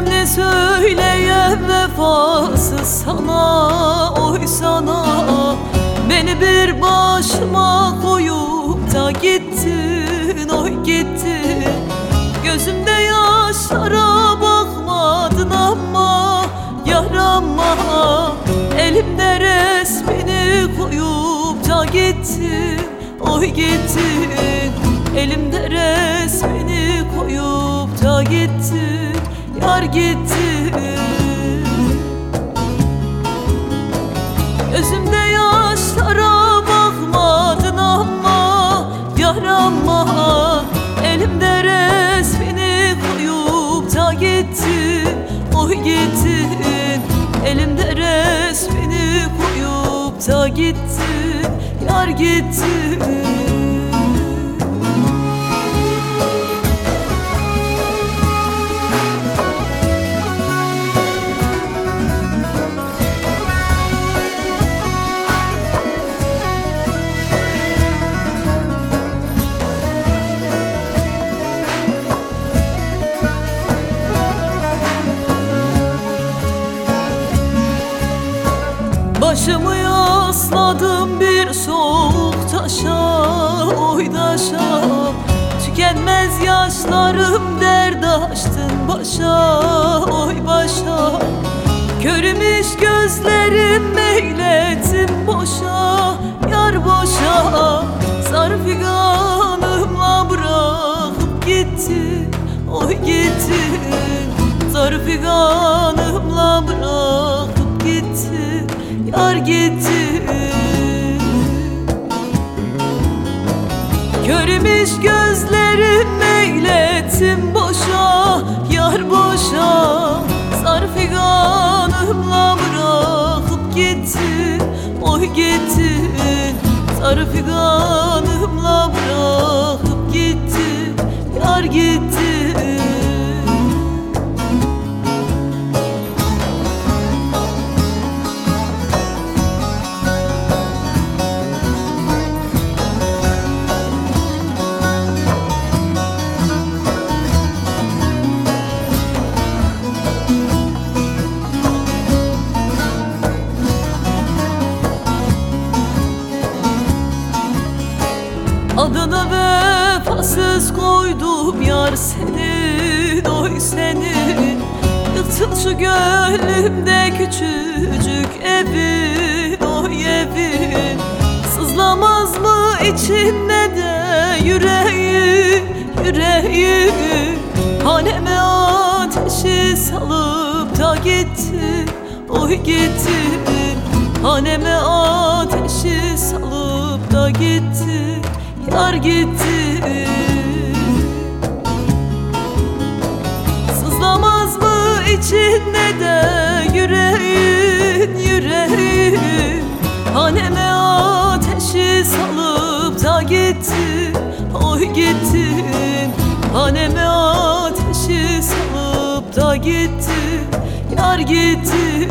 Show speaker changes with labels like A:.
A: Bilmem ne söyleyem vefasız sana oy sana. Beni bir başıma koyup da gittin oy gittin. Gözümde yaşlara bakmadın ama yarama. Elimde resmini koyup da gittin oy gittin. Elimde resmini koyup da gittin yar gittin Gözümde yaşlara bakmadın ama yarama Elimde resmini koyup da gittin Oy gittin Elimde resmini koyup da gittin Yar gittin Başımı yasladım bir soğuk taşa Oy taşa. Tükenmez yaşlarım dert açtın başa Oy başa. Körümüş gözlerim meyletim boşa Yar boşa. Zar figanımla bırakıp gitti Oy gitti Zar Körümüş gözlerim meyletim boşa Yar boşa. Zar figanımla bırakıp gittin Oy gittin Zar figanımla bırakıp gittin Yar gittin Adını vefasız koydum yar senin oy senin. Yıktın gönlümde küçücük evin oy evin. Sızlamaz mı içinde de yüreğin yüreğin Haneme ateşi salıp da gittin oy gittin Haneme ateşi salıp da gittin yar gitti. Sızlamaz mı içinde de yüreğin yüreğin? Haneme ateşi salıp da gittin Oy gittin Haneme ateşi salıp da gittin Yar gittin